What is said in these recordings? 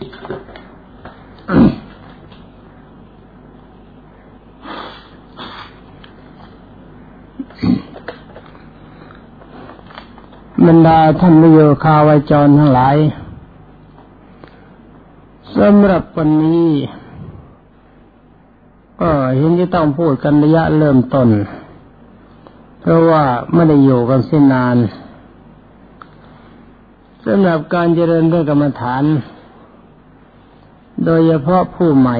บรรดาท่านโยคาวจรทั้งหลายสำหรับวันนี้ ก็เห็นที่ต้องพูดกันระยะเริ่มต้น เพราะว่าไม่ได้อยู่กันเส้นนานสำหรับการเจริญด้วยกรรมฐาน โดยเฉพาะผู้ใหม่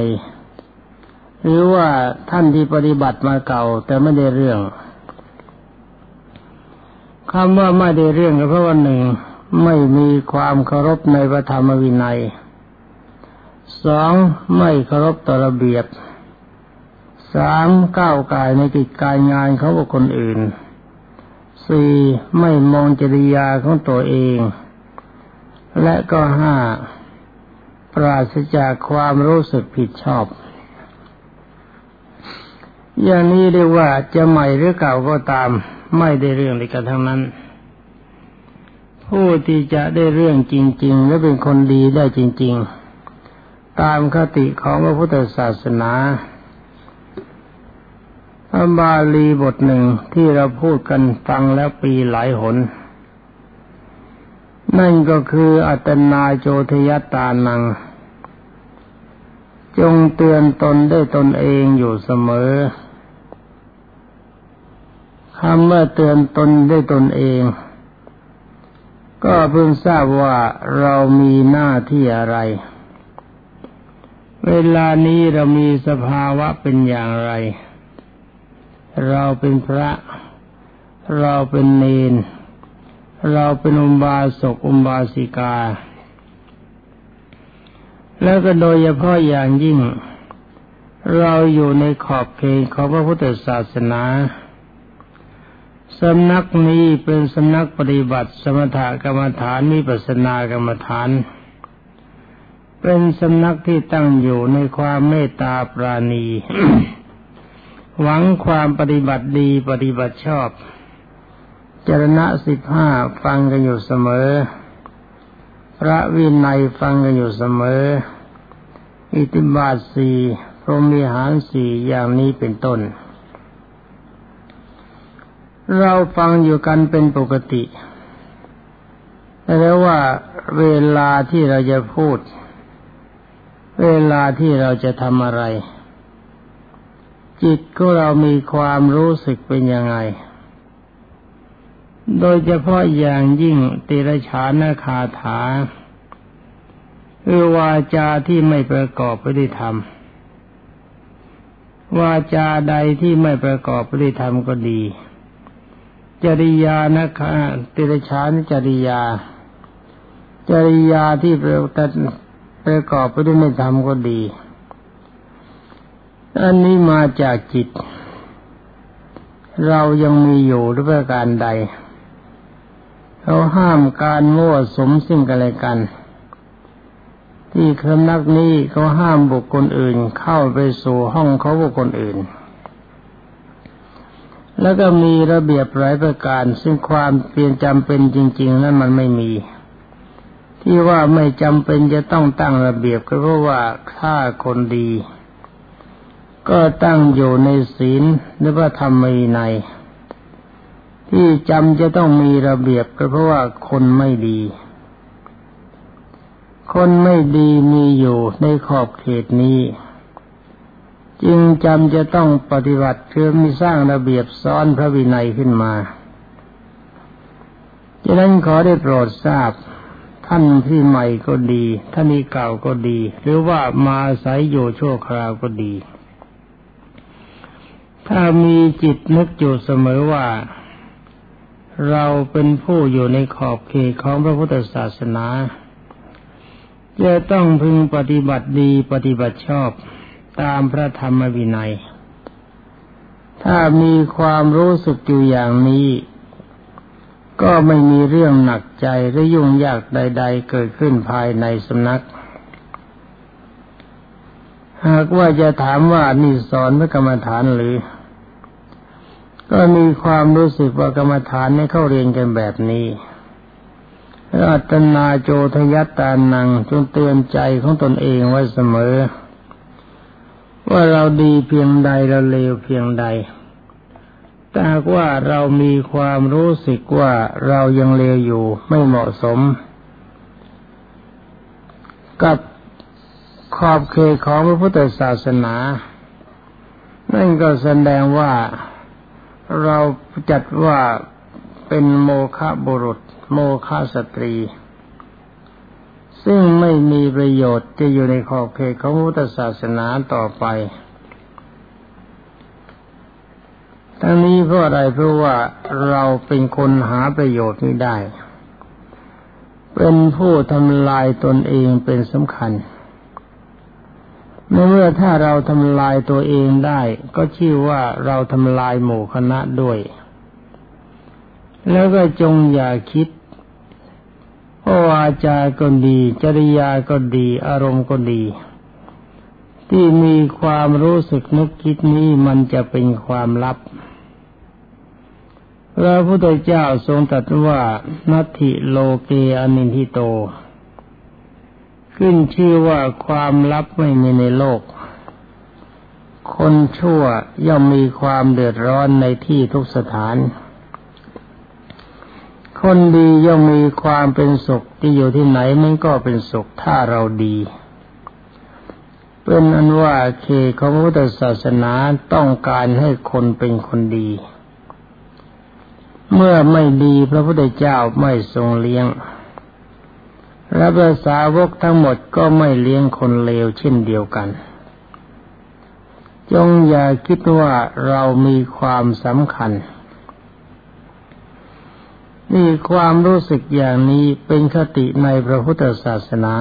หรือว่าท่านที่ปฏิบัติมาเก่า แต่ไม่ได้เรื่องคำว่าไม่ได้เรื่องก็เพราะว่าหนึ่งไม่มีความเคารพในพระธรรมวินัยสองไม่เคารพต่อระเบียบสามก้าวกายในกิจการงานเขากับคนอื่นสี่ไม่มองจริยาของตัวเอง และก็ห้า ราศจากความรู้สึกผิดชอบ อย่างนี้เรียกว่าจะใหม่หรือเก่าก็ตาม ไม่ได้เรื่องในกันทั้งนั้น ผู้ที่จะได้เรื่องจริง ๆ และเป็นคนดีได้จริง ๆ ตามคติของพระพุทธศาสนาพระบาลีบทหนึ่งที่เราพูดกันฟังแล้วปีหลายหน นั่นก็คืออัตนาโจทยตานัง จงเตือนตนได้ตนเองอยู่เสมอคำว่าเตือนตนได้ตนเอง ก็เพิ่งทราบว่าเรามีหน้าที่อะไร เวลานี้เรามีสภาวะเป็นอย่างไร เราเป็นพระ เราเป็นเนน เราเป็นอุบาสกอุบาสิกา แล้วก็โดยเฉพาะอย่างยิ่ง เราอยู่ในขอบเขตของพระพุทธศาสนาสำนักนี้เป็นสำนักปฏิบัติสมถกรรมฐานมีปัสนากรรมฐาน เป็นสำนักที่ตั้งอยู่ในความเมตตาปราณี หวังความปฏิบัติดีปฏิบัติชอบจรณะสิบห้าฟังกันอยู่เสมอ พระวินัยฟังกันอยู่เสมอ อิติบาทสี่พรหมีหารสี่อย่างนี้เป็นต้น เราฟังอยู่กันเป็นปกติ แต่ว่าเวลาที่เราจะพูด เวลาที่เราจะทำอะไร จิตของเรามีความรู้สึกเป็นยังไง โดยเฉพาะอย่างยิ่งติรฉานาคาถาคือวาจาที่ไม่ประกอบไปด้วยธรรม วาจาใดที่ไม่ประกอบไปด้วยธรรมก็ดี จริยานะคะติรชานจริยา จริยาที่ประประกอบไปด้วยไม่ทำก็ดี อันนี้มาจากจิต เรายังมีอยู่หรือประการใด เขาห้ามการมั่วสมสิ่งกันและกัน ที่คำนักนี้เขาห้ามบุคคลอื่นเข้าไปสู่ห้องเขาบุคคลอื่น แล้วก็มีระเบียบหลายประการซึ่งความเปลี่ยนจำเป็นจริง ๆ นั้นมันไม่มีที่ว่าไม่จำเป็นจะต้องตั้งระเบียบก็เพราะว่าถ้าคนดี ก็ตั้งอยู่ในศีลหรือว่าธรรมีใน ที่จำจะต้องมีระเบียบก็เพราะว่าคนไม่ดี คนไม่ดีมีอยู่ในขอบเขตนี้ จึงจำจะต้องปฏิบัติคือมีสร้างระเบียบซ้อนพระวินัยขึ้นมาดังนั้นขอได้โปรดทราบท่านที่ใหม่ก็ดี ท่านที่เก่าก็ดี หรือว่ามาอาศัยอยู่ชั่วคราวก็ดี ถ้ามีจิตนึกอยู่เสมอว่า เราเป็นผู้อยู่ในขอบเขตของพระพุทธศาสนา จะต้องพึงปฏิบัติดีปฏิบัติชอบตามพระธรรมวินัย ถ้ามีความรู้สึกอยู่อย่างนี้ ก็ไม่มีเรื่องหนักใจหรือยุ่งยากใด ๆ เกิดขึ้นภายในสำนัก หากว่าจะถามว่านี่สอนพระกรรมฐานหรือ ก็มีความรู้สึกว่ากรรมฐานให้เข้าเรียนกันแบบนี้อัตนาโจทยัตตานังจงเตือนใจของตนเองไว้เสมอ ว่าเราดีเพียงใดเราเลวเพียงใดแต่ว่าเรามีความรู้สึกว่าเรายังเลวอยู่ไม่เหมาะสม กับขอบเขตของพระพุทธศาสนา นั่นก็แสดงว่า เราจัดว่าเป็นโมฆะบุรุษ โมฆะสตรี ซึ่งไม่มีประโยชน์จะอยู่ในขอบเขตของพุทธศาสนาต่อไป ทั้งนี้เพราะอะไรเพราะว่าเราเป็นคนหาประโยชน์ไม่ได้ เป็นผู้ทำลายตนเองเป็นสำคัญ เมื่อถ้าเราทำลายตัวเองได้ ก็ชื่อว่าเราทำลายหมู่คณะด้วย แล้วก็จงอย่าคิดวาจาก็ดี จริยาก็ดี อารมณ์ก็ดี ที่มีความรู้สึกนึกคิดนี้มันจะเป็นความลับพระพุทธเจ้าทรงตรัสว่านัตถิโลเกอนินทิโต ขึ้นชื่อว่าความลับไม่มีในโลก คนชั่วย่อมมีความเดือดร้อนในที่ทุกสถาน คนดีย่อมมีความเป็นสุขที่อยู่ที่ไหนมันก็เป็นสุขถ้าเราดีเป็นอันว่าเคของพุทธศาสนาต้องการให้คนเป็นคนดี เมื่อไม่ดีพระพุทธเจ้าไม่ทรงเลี้ยง และภาษาวกทั้งหมดก็ไม่เลี้ยงคนเลวเช่นเดียวกัน จงอย่าคิดว่าเรามีความสำคัญ นี่ความรู้สึกอย่างนี้เป็นคติในพระพุทธศาสนา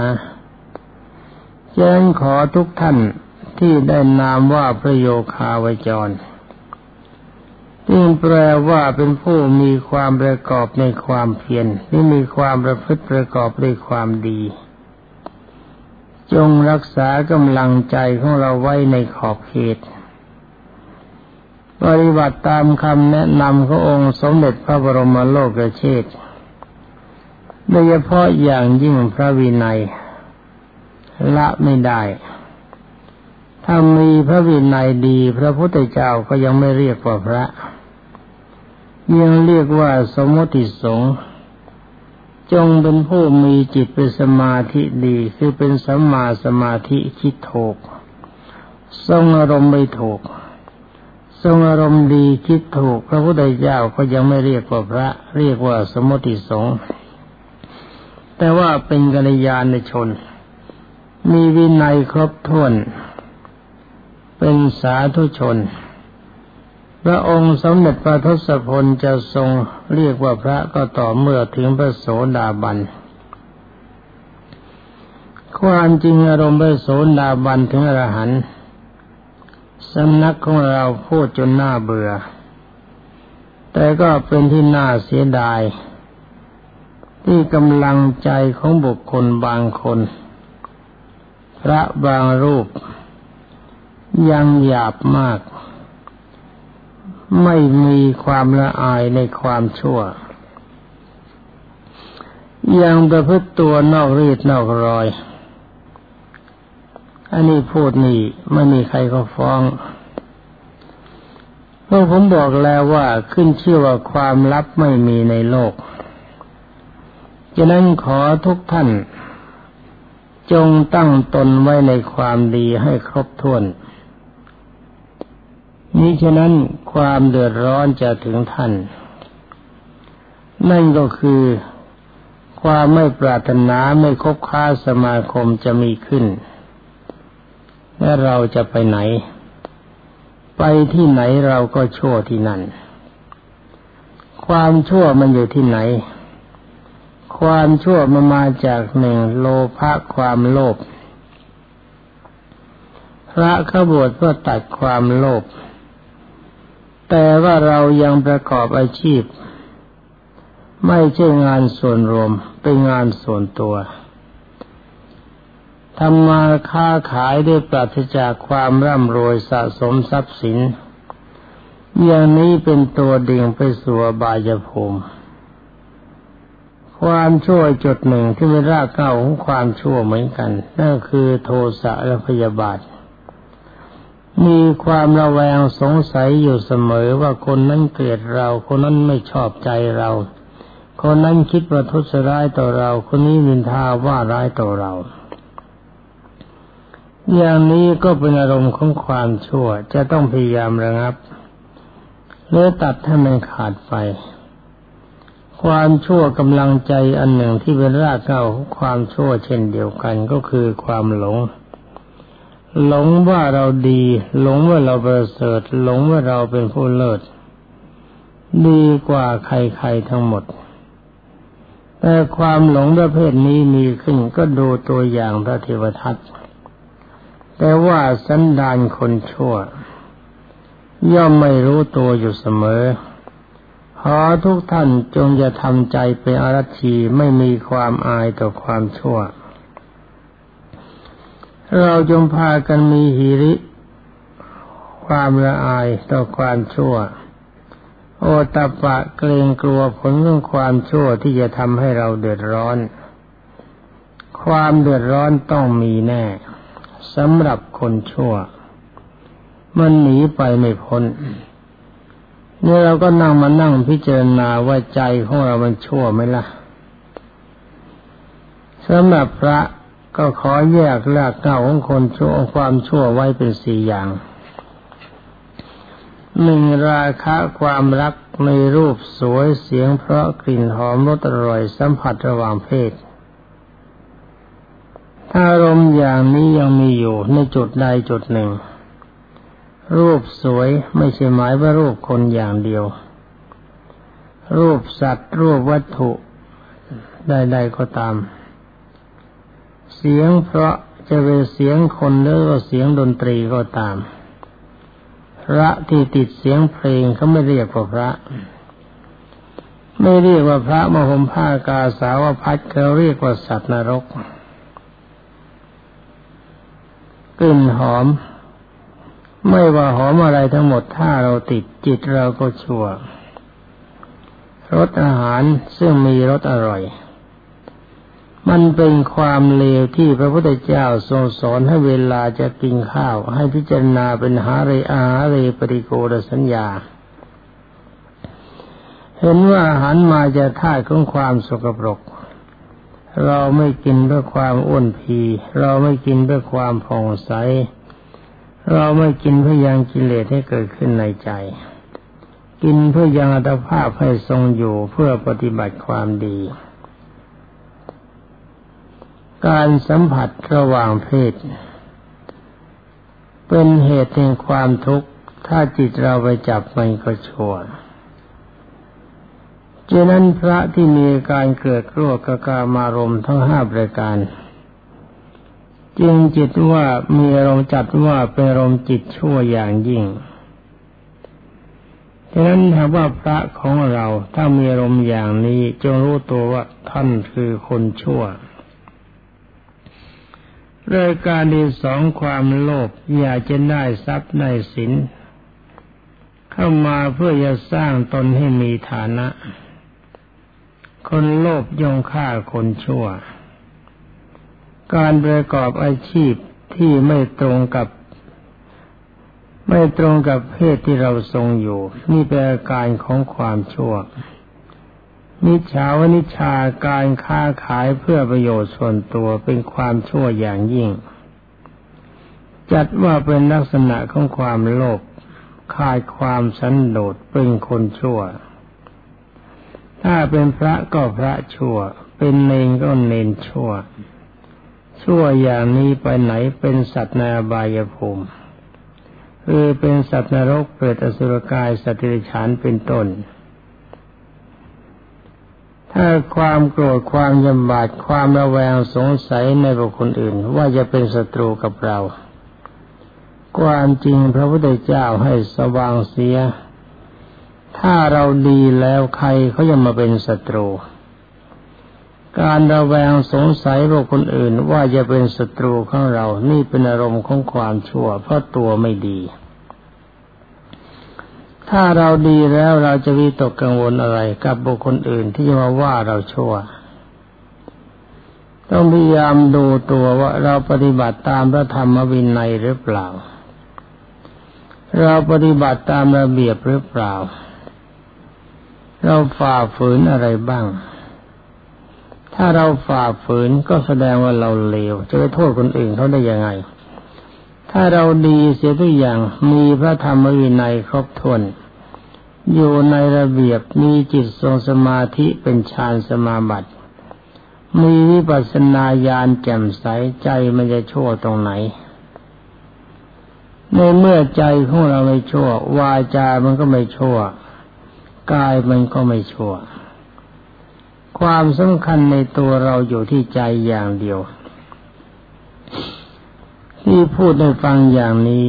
ฉะนั้นขอทุกท่านที่ได้นามว่าพระโยคาวจร ซึ่แปลว่าเป็นผู้มีความประกอบในความเพียรที่มีความประพฤติประกอบด้วยความดี จงรักษากำลังใจของเราไว้ในขอบเขตปฏิบัติตามคำแนะนำขององค์สมเด็จพระบรมโลกเชษโดยเฉพาะอย่างยิ่งพระวินัย ละไม่ได้ ถ้ามีพระวินัยดี พระพุทธเจ้าก็ยังไม่เรียกว่าพระ ยังเรียกว่าสมมติสงฆ์จงเป็นผู้มีจิตเป็นสมาธิดี คือเป็นสัมมาสมาธิคิดถูกทรงอารมณ์ไม่ถูก ทรงอารมณ์ดีคิดถูก พระพุทธเจ้าก็ยังไม่เรียกว่าพระ เรียกว่าสมมติสงฆ์แต่ว่าเป็นกัลยาณชน มีวินัยครบถ้วน เป็นสาธุชน พระองค์สมเด็จพระทศพลจะทรงเรียกว่าพระก็ต่อเมื่อถึงพระโสดาบัน ความจริงอารมณ์พระโสดาบันถึงอรหันต์สำนักของเราพูดจนน่าเบื่อ แต่ก็เป็นที่น่าเสียดาย ที่กำลังใจของบุคคลบางคน พระบางรูป ยังหยาบมาก ไม่มีความละอายในความชั่ว ยังประพฤติตัวนอกรีดนอกรอย อันนี้พูดนี่ไม่มีใครเขาฟ้องเพราะผมบอกแล้วว่าขึ้นชื่อว่าความลับไม่มีในโลกฉะนั้นขอทุกท่าน จงตั้งตนไว้ในความดีให้ครบถ้วน นี้ฉะนั้นความเดือดร้อนจะถึงท่าน นั่นก็คือ ความไม่ปรารถนาไม่คบค้าสมาคมจะมีขึ้น และเราจะไปไหน ไปที่ไหนเราก็ชั่วที่นั่น ความชั่วมันอยู่ที่ไหน ความชั่วมันมาจากหนึ่งโลภะความโลภพระขบวชเพื่อตัดความโลภ แต่ว่าเรายังประกอบอาชีพ ไม่ใช่งานส่วนรวม เป็นงานส่วนตัวทำมาค้าขายได้ปราศจากความร่ำรวยสะสมทรัพย์สิน อย่างนี้เป็นตัวดิ่งไปสู่บายภูมิ ความชั่วจุดหนึ่งที่เป็นรากเก้าของความชั่วเหมือนกัน นั่นคือโทสะและพยาบาท มีความระแวงสงสัยอยู่เสมอว่าคนนั้นเกลียดเรา คนนั้นไม่ชอบใจเรา คนนั้นคิดว่าทุษร้ายต่อเรา คนนี้มินทาว่าร้ายต่อเรา อย่างนี้ก็เป็นอารมณ์ของความชั่วจะต้องพยายามระงับเลือตัดให้มันขาดไป ความชั่วกำลังใจอันหนึ่งที่เป็นรากเก้าของความชั่วเช่นเดียวกันก็คือความหลง หลงว่าเราดี หลงว่าเราประเสริฐ หลงว่าเราเป็นผู้เลิศ ดีกว่าใครๆทั้งหมด แต่ความหลงประเภทนี้มีขึ้นก็ดูตัวอย่างพระเทวทัตแต่ว่าสันดานคนชั่ว ย่อมไม่รู้ตัวอยู่เสมอขอทุกท่านจงอย่าทำใจเป็นอารัชีไม่มีความอายต่อความชั่ว เราจงพากันมีหิริ ความละอายต่อความชั่ว โอตปะเกรงกลัวผลของความชั่วที่จะทำให้เราเดือดร้อน ความเดือดร้อนต้องมีแน่สำหรับคนชั่ว มันหนีไปไม่พ้นนี่เราก็นั่งมานั่งพิจารณาว่าใจของเรามันชั่วไหมล่ะสำหรับพระ ก็ขอแยกรากเก้าของคนชั่วความชั่วไว้เป็นสี่อย่างหนึ่งราคะความรักในรูปสวยเสียงเพราะกลิ่นหอมรสอร่อยสัมผัสระหว่างเพศ ถ้าอารมณ์อย่างนี้ยังมีอยู่ในจุดใดจุดหนึ่ง รูปสวยไม่ใช่หมายว่ารูปคนอย่างเดียว รูปสัตว์รูปวัตถุใดๆก็ตาม เสียงเพราะจะเป็นเสียงคนหรือว่าเสียงดนตรีก็ตาม พระที่ติดเสียงเพลงเขาไม่เรียกว่าพระ ไม่เรียกว่าพระมหมผ้ากาสาวพัดเขาเรียกว่าสัตว์นรกกลิ่นหอม ไม่ว่าหอมอะไรทั้งหมดถ้าเราติดจิตเราก็ชั่วรสอาหารซึ่งมีรสอร่อย มันเป็นความเลวที่พระพุทธเจ้าทรงสอนให้เวลาจะกินข้าว ให้พิจารณาเป็นหาเรอาหาเรปริโกรสัญญา เห็นว่าอาหารมาจะท่าของความสกปรก เราไม่กินเพื่อความอ้วนพี เราไม่กินเพื่อความผ่องใส เราไม่กินเพื่อยังกิเลสให้เกิดขึ้นในใจ กินเพื่อยังอัตภาพให้ทรงอยู่เพื่อปฏิบัติความดี การสัมผัสระหว่างเพศ เป็นเหตุแห่งความทุกข์ถ้าจิตเราไปจับมันก็ชั่วฉะนั้นพระที่มีการเกิดโรคกกามารมทั้งห้าประการ จึงจิตว่ามีอารมณ์จัดว่าเป็นอารมณ์จิตชั่วอย่างยิ่งฉะนั้นถ้าว่าพระของเราถ้ามีอารมณ์อย่างนี้จงรู้ตัวว่าท่านคือคนชั่ว รื่องการที่สองความโลภอยากจะได้ทรัพย์ในสิน เข้ามาเพื่อจะสร้างตนให้มีฐานะ คนโลภยองฆ่าคนชั่ว การประกอบอาชีพที่ไม่ตรงกับ ไม่ตรงกับเพศที่เราทรงอยู่ นี่เป็นอาการของความชั่ว นิชาวนิชาการค้าขายเพื่อประโยชน์ส่วนตัวเป็นความชั่วอย่างยิ่ง จัดว่าเป็นลักษณะของความโลภขาดความสันโดษเป็นคนชั่ว ถ้าเป็นพระก็พระชั่ว เป็นเนงก็เนนชั่ว ชั่วอย่างนี้ไปไหนเป็นสัตว์นอบายภูมิคือเป็นสัตว์นรกเปรตอสุรกายสัตว์ดิฉานเป็นต้น ถ้าความโกรธความยำบาดความระแวงสงสัยในบุคคลอื่น ว่าจะเป็นศัตรูกับเรา ความจริงพระพุทธเจ้าให้สว่างเสีย ถ้าเราดีแล้วใครเขาจะมาเป็นศัตรู การระแวงสงสัยโลกคนอื่น ว่าจะเป็นศัตรูของเรา นี่เป็นอารมณ์ของความชั่ว เพราะตัวไม่ดี ถ้าเราดีแล้วเราจะวิตกกังวลอะไร กับบุคคลอื่นที่จะมาว่าเราชั่ว ต้องพยายามดูตัวว่าเราปฏิบัติตามพระธรรมวินัยหรือเปล่า เราปฏิบัติตามระเบียบหรือเปล่า เราฝ่าฝืนอะไรบ้าง ถ้าเราฝ่าฝืนก็แสดงว่าเราเลว จะไปโทษคนอื่นเขาได้ยังไง ถ้าเราดีเสียทุกอย่างมีพระธรรมวินัยครบถ้วนอยู่ในระเบียบมีจิตทรงสมาธิเป็นฌานสมาบัติมีวิปัสสนาญาณแจ่มใสใจมันจะชั่วตรงไหน ในเมื่อใจของเราไม่ชั่ว วาจา มันก็ไม่ชั่ว กายมันก็ไม่ชั่ว ความสำคัญในตัวเราอยู่ที่ใจอย่างเดียว ที่พูดให้ฟังอย่างนี้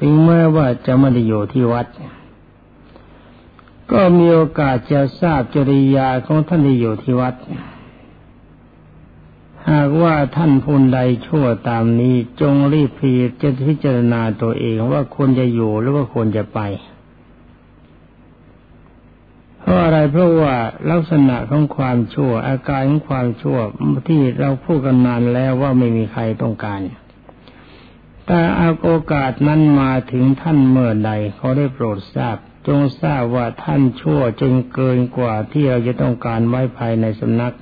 ถึงแม้ว่าจะไม่ได้อยู่ที่วัด ก็มีโอกาสจะทราบจริยาของท่านที่อยู่ที่วัด หากว่าท่านผู้ใดชั่วตามนี้จงรีบพีจะพิจารณาตัวเองว่าควรจะอยู่หรือว่าควรจะไปเพราะอะไรเพราะว่าลักษณะของความชั่ว อาการของความชั่วที่เราพูดกันนานแล้วว่าไม่มีใครต้องการ แต่อาโอกาสนั้นมาถึงท่านเมื่อใดเขาได้โปรดทราบ จงทราบว่าท่านชั่วจนเกินกว่าที่เราจะต้องการไว้ภายในสำนัก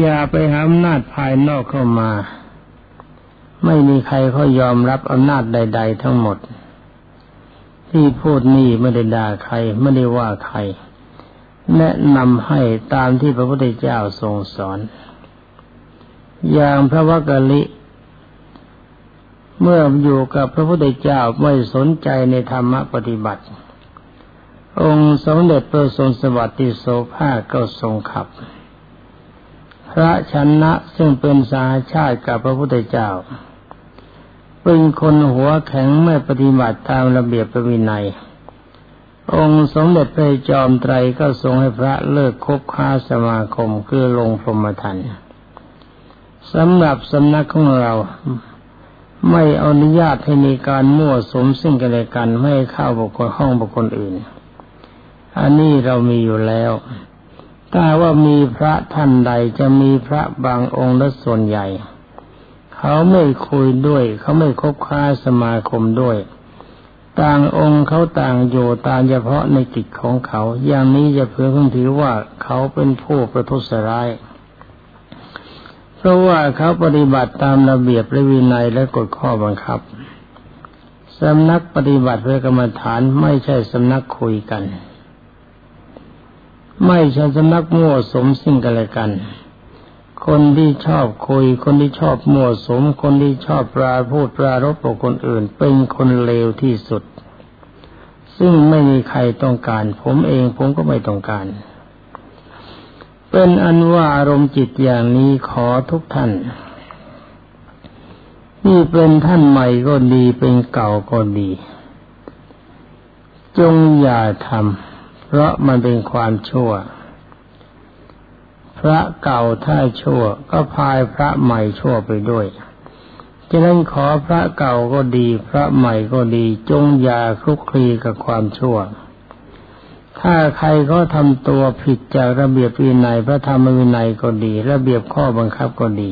อย่าไปหาอำนาจภายนอกเข้ามา ไม่มีใครเขายอมรับอำนาจใด ๆ ทั้งหมด ที่พูดนี่ไม่ได้ด่าใครไม่ได้ว่าใคร แนะนำให้ตามที่พระพุทธเจ้าทรงสอน อย่างพระวกลิ เมื่ออยู่กับพระพุทธเจ้าไม่สนใจในธรรมปฏิบัติ องค์สมเด็จพระทรงสวัสดิโสภาก็ทรงขับ พระชนะซึ่งเป็นสาชาติกับพระพุทธเจ้า เป็นคนหัวแข็งไม่ปฏิบัติตามระเบียบประวินัย องค์สมเด็จพระจอมไตรก็ทรงให้พระเลิกคบค้าสมาคมคือลงพรหมทันสำหรับสำนักของเรา ไม่อนุญาตให้มีการมั่วสมซึ่งกันและกันไม่เข้าบุคคลห้องบุคคลอื่น อันนี้เรามีอยู่แล้วถ้าว่ามีพระท่านใดจะมีพระบางองค์และส่วนใหญ่ เขาไม่คุยด้วย เขาไม่คบค้าสมาคมด้วย ต่างองค์เขาต่างอยู่ตามเฉพาะในกิจของเขา อย่างนี้จะเพื่อคงถือว่าเขาเป็นผู้ประทุษร้าย เพราะว่าเขาปฏิบัติตามระเบียบและวินัยและกฎข้อบังคับสำนักปฏิบัติเพื่อกรรมฐานไม่ใช่สำนักคุยกัน ไม่ใช่สำนักมั่วสมสิ่งกันและกัน คนที่ชอบคุย คนที่ชอบมั่วสม คนที่ชอบปราพูดปรารบกับคนอื่น เป็นคนเลวที่สุด ซึ่งไม่มีใครต้องการ ผมเองผมก็ไม่ต้องการ เป็นอันว่าอารมณ์จิตอย่างนี้ขอทุกท่าน นี่เป็นท่านใหม่ก็ดีเป็นเก่าก็ดี จงอย่าทำเพราะมันเป็นความชั่ว พระเก่าถ้าชั่ว ก็พายพระใหม่ชั่วไปด้วยฉะนั้นขอพระเก่าก็ดี พระใหม่ก็ดี จงอย่าคลุกคลีกับความชั่ว ถ้าใครก็ทำตัวผิดจากระเบียบวินัยพระธรรมวินัยก็ดี ระเบียบข้อบังคับก็ดี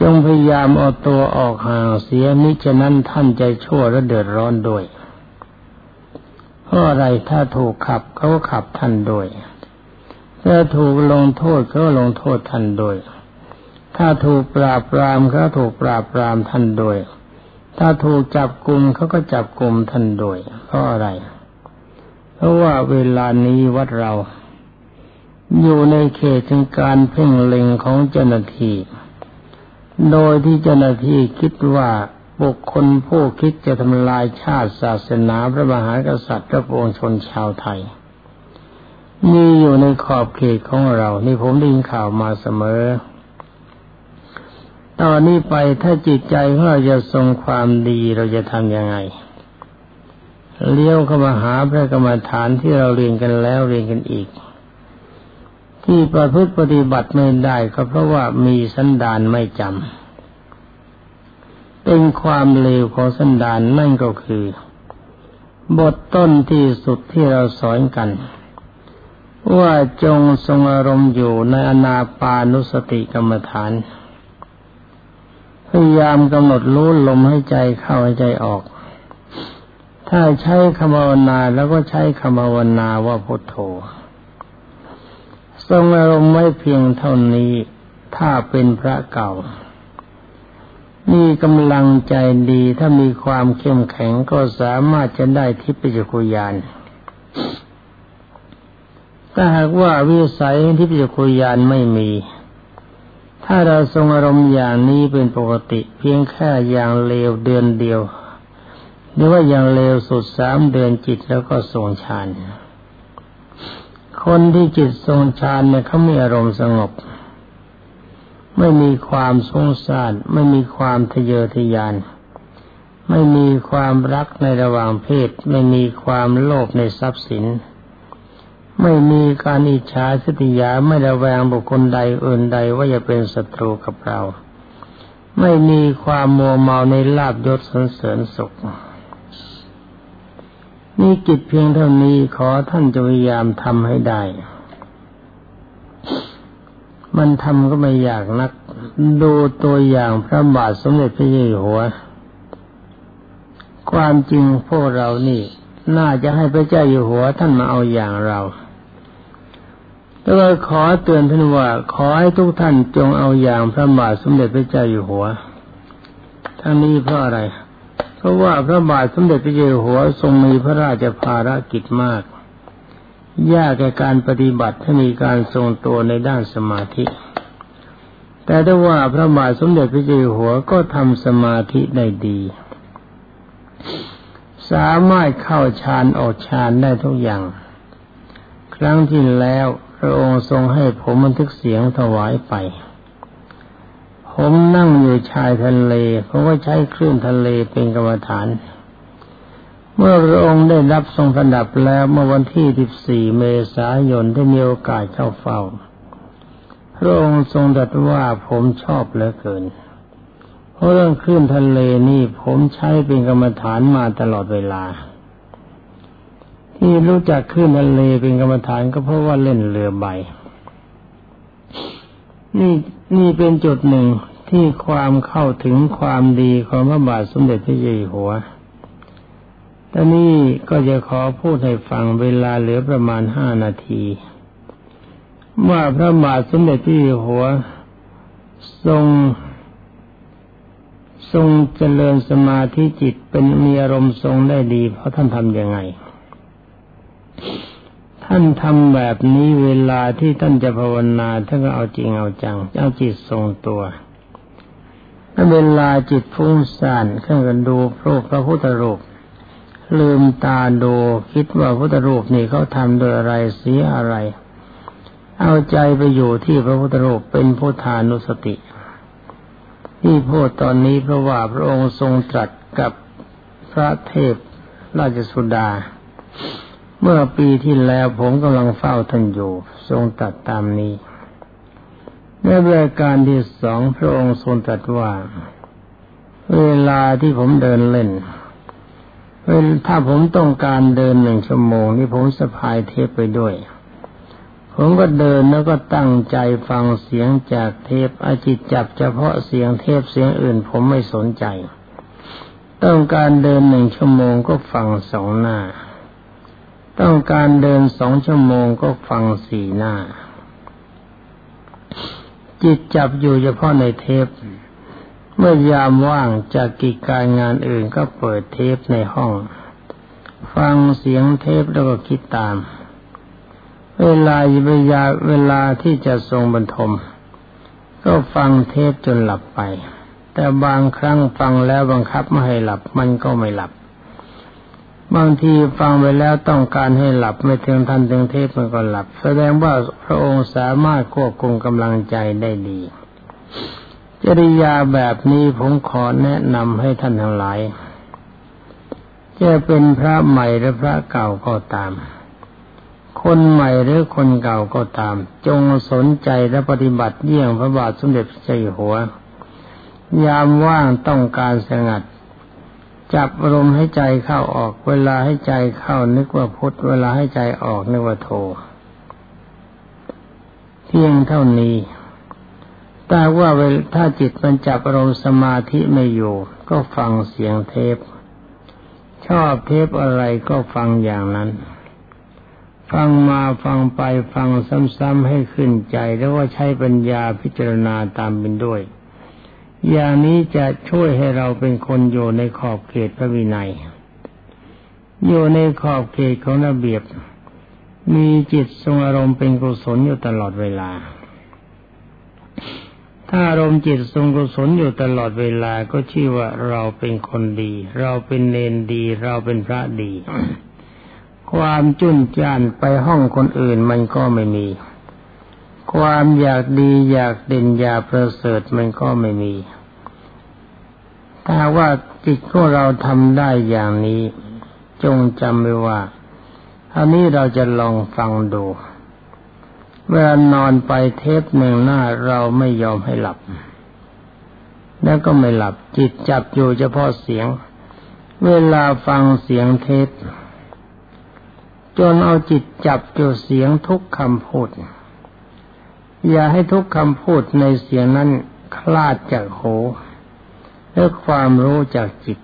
จงพยายามเอาตัวออกห่างเสียมิฉะนั้นท่านใจชั่วและเดือดร้อนด้วยเพราะอะไรถ้าถูกขับเขาก็ขับท่านโดยถ้าถูกลงโทษเขาลงโทษท่านโดยถ้าถูกปราบปรามเขาถูกปราบปรามท่านโดยถ้าถูกจับกลุ่มเขาก็จับกลุ่มท่านโดยเพราะอะไรเพราะว่าเวลานี้วัดเรา อยู่ในเขตของการเพ่งเล็งของเจ้าหน้าที่ โดยที่เจ้าหน้าที่คิดว่าบุคคลผู้คิดจะทำลายชาติศาสนาพระมหากษัตริย์พระปวงชนชาวไทย มีอยู่ในขอบเขตของเรา นี่ผมได้ยินข่าวมาเสมอตอนนี้ไปถ้าจิตใจของเราจะทรงความดีเราจะทำยังไง เลี้ยวเข้ามาหาพระกรรมฐานที่เราเรียนกันแล้วเรียนกันอีก ที่ประพฤติปฏิบัติไม่ได้ก็เพราะว่ามีสันดานไม่จำเป็นความเลวของสันดานนั่นก็คือ บทต้นที่สุดที่เราสอนกัน ว่าจงทรงอารมณ์อยู่ในอนาปานุสติกรรมฐานพยายามกำหนดรู้ลมให้ใจเข้าให้ใจออก ถ้าใช้คำภาวนาแล้วก็ใช้คำภาวนาว่าพุทโธทรงอารมณ์ไม่เพียงเท่านี้ถ้าเป็นพระเก่า มีกำลังใจดีถ้ามีความเข้มแข็งก็สามารถจะได้ทิพยคุยานถ้าหากว่าวิสัยที่พิจคุยานไม่มี ถ้าเราทรงอารมณ์อย่างนี้เป็นปกติ เพียงแค่อย่างเลวเดือนเดียว หรือว่าอย่างเลวสุดสามเดือนจิตแล้วก็ทรงฌานคนที่จิตทรงฌานเนี่ยเขามีอารมณ์สงบ ไม่มีความสงสารไม่มีความทะเยอทะยาน ไม่มีความรักในระหว่างเพศ ไม่มีความโลภในทรัพย์สิน ไม่มีการอิจฉาสติยาไม่ระแวงบุคคลใดอื่นใดว่าจะเป็นศัตรูกับเรา ไม่มีความมัวเมาในลาบยศสนเสริญสุข นี่กิจเพียงเท่านี้ขอท่านจะพยายามทำให้ได้ มันทำก็ไม่อยากนัก ดูตัวอย่างพระบาทสมเด็จพระเจ้าอยู่หัว ความจริงพวกเรานี่ น่าจะให้พระเจ้าอยู่หัวท่านมาเอาอย่างเราแล้วก็ขอเตือนท่านว่า ขอให้ทุกท่านจงเอาอย่างพระบาทสมเด็จพระเจ้าอยู่หัวทั้งนี้เพราะอะไร เพราะว่าพระบาทสมเด็จพระเจ้าหัวทรงมีพระราชภารกิจมาก ยากแก่การปฏิบัติถ้ามีการทรงตัวในด้านสมาธิ แต่ถ้าว่าพระบาทสมเด็จพระเจ้าอยู่หัวก็ทำสมาธิได้ดี สามารถเข้าฌานออกฌานได้ทุกอย่าง ครั้งที่แล้วพระองค์ทรงให้ผมบันทึกเสียงถวายไป ผมนั่งอยู่ชายทะเลเพราะว่าใช้คลื่นทะเลเป็นกรรมฐาน เมื่อพระองค์ได้รับทรงสดับแล้วเมื่อวันที่ 14 เมษายนได้มีโอกาสเข้าเฝ้า พระองค์ทรงตรัสว่าผมชอบเหลือเกิน เพราะเรื่องคลื่นทะเลนี่ผมใช้เป็นกรรมฐานมาตลอดเวลา ที่รู้จักขึ้นทะเลเป็นกรรมฐานก็เพราะว่าเล่นเรือใบ นี่นี่เป็นจุดหนึ่งที่ความเข้าถึงความดีของพระบาทสมเด็จพระเจ้าอยู่หัวตอนนี้ก็จะขอพูดให้ฟังเวลาเหลือประมาณห้านาทีว่าพระบาทสมเด็จพระเจ้าอยู่หัว ทรง ทรงเจริญสมาธิจิตเป็นมีอารมณ์ทรงได้ดี เพราะท่านทำยังไง ท่านทำแบบนี้เวลาที่ท่านจะภาวนาท่านก็เอาจริงเอาจังเอาจิตทรงตัวถ้าเวลาจิตฟุ้งซ่านขึ้นกันดูพระพระพุทธรูปลืมตาดูคิดว่าพุทธรูปนี่เขาทำโดยอะไรเสียอะไร เอาใจไปอยู่ที่พระพุทธรูปเป็นพุทธานุสติ ที่พูดตอนนี้เพราะว่าพระองค์ทรงตรัสกับพระเทพราชสุดา เมื่อปีที่แล้วผมกำลังเฝ้าท่านอยู่ ทรงตัดตามนี้ในรายการที่สองพระองค์ทรงตรัสว่า เวลาที่ผมเดินเล่นถ้าผมต้องการเดินหนึ่งชั่วโมงนี่ผมสะพายเทปไปด้วย ผมก็เดินแล้วก็ตั้งใจฟังเสียงจากเทปอาจิตจับเฉพาะเสียงเทปเสียงอื่น ผมไม่สนใจ ต้องการเดินหนึ่งชั่วโมงก็ฟังสองหน้า ต้องการเดินสองชั่วโมงก็ฟังสี่หน้า จิตจับอยู่เฉพาะในเทป เมื่อยามว่างจากกิจการงานอื่นก็เปิดเทปในห้อง ฟังเสียงเทปแล้วก็คิดตาม เวลาเวลาเวลาที่จะทรงบรรทม ก็ฟังเทปจนหลับไป แต่บางครั้งฟังแล้วบังคับไม่ให้หลับมันก็ไม่หลับ บางทีฟังไปแล้วต้องการให้หลับไม่ถึงทันถึงเทพมันก็หลับ แสดงว่าพระองค์สามารถควบคุมกำลังใจได้ดี จริยาแบบนี้ผมขอแนะนำให้ท่านทั้งหลาย จะเป็นพระใหม่หรือพระเก่าก็ตาม คนใหม่หรือคนเก่าก็ตาม จงสนใจและปฏิบัติเยี่ยงพระบาทสมเด็จพระเจ้าอยู่หัว ยามว่างต้องการสงัด จับลมให้ใจเข้าออก เวลาให้ใจเข้านึกว่าพุทธเวลาให้ใจออกนึกว่าโทเพียงเท่านี้แต่ว่าเวลาถ้าจิตมันจับอารมณ์สมาธิไม่อยู่ ก็ฟังเสียงเทป ชอบเทปอะไรก็ฟังอย่างนั้น ฟังมาฟังไปฟังซ้ำๆให้ขึ้นใจ แล้วว่าใช้ปัญญาพิจารณาตามเป็นด้วย อย่างนี้จะช่วยให้เราเป็นคนอยู่ในขอบเขตพระวินัย อยู่ในขอบเขตของระเบียบ มีจิตทรงอารมณ์เป็นกุศลอยู่ตลอดเวลา ถ้าอารมณ์จิตทรงกุศลอยู่ตลอดเวลาก็ชื่อว่าเราเป็นคนดี เราเป็นเนนดี เราเป็นพระดี ความจุนจานไปห้องคนอื่นมันก็ไม่มี ความอยากดีอยากเด่นอยากประเสริฐมันก็ไม่มี ถ้าว่าจิตของเราทำได้อย่างนี้ จงจำไว้ว่าอันนี้เราจะลองฟังดู เวลานอนไปเทปหนึ่งหน้าเราไม่ยอมให้หลับ แล้วก็ไม่หลับ จิตจับอยู่เฉพาะเสียง เวลาฟังเสียงเทปจนเอาจิตจับอยู่เสียงทุกคำพูด อย่าให้ทุกคำพูดในเสียงนั้นคลาดจากหูและความรู้จากจิต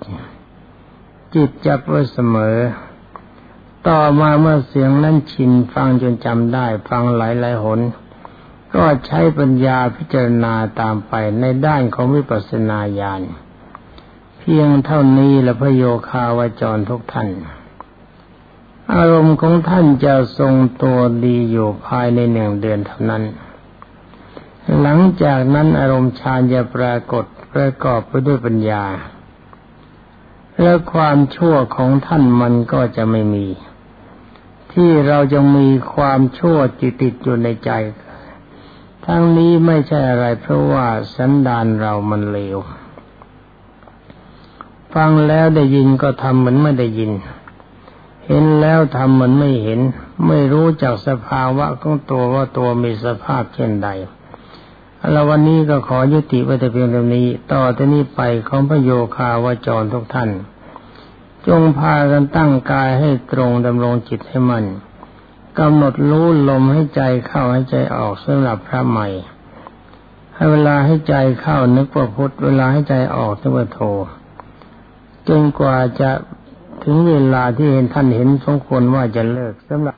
จิตจับไว้เสมอ ต่อมาเมื่อเสียงนั้นชินฟังจนจำได้ฟังหลายหลายหน ก็ใช้ปัญญาพิจารณาตามไปในด้านของวิปัสสนาญาณเพียงเท่านี้ละพโยคาวจรทุกท่านอารมณ์ของท่านจะทรงตัวดีอยู่ภายในหนึ่งเดือนเท่านั้น หลังจากนั้นอารมณ์ฌานจะปรากฏประกอบไปด้วยปัญญา และความชั่วของท่านมันก็จะไม่มี ที่เราจะมีความชั่วจิตติดอยู่ในใจ ทั้งนี้ไม่ใช่อะไรเพราะว่าสันดานเรามันเลว ฟังแล้วได้ยินก็ทำเหมือนไม่ได้ยิน เห็นแล้วทำเหมือนไม่เห็น ไม่รู้จักสภาวะของตัวว่าตัวมีสภาพเช่นใด แล้ววันนี้ก็ขอยุติไว้แต่เพียงเท่านี้ ต่อที่นี้ไปของพระโยคาวาจรทุกท่าน จงพากันตั้งกายให้ตรงดำรงจิตให้มันกำหนดรู้ลมให้ใจเข้าให้ใจออกสำหรับพระใหม่ ให้เวลาให้ใจเข้านึกว่าพุทธเวลาให้ใจออกนึกว่าโทจนกว่าจะถึงเวลาที่เห็นท่านเห็นสมควรว่าจะเลิกสำหรับ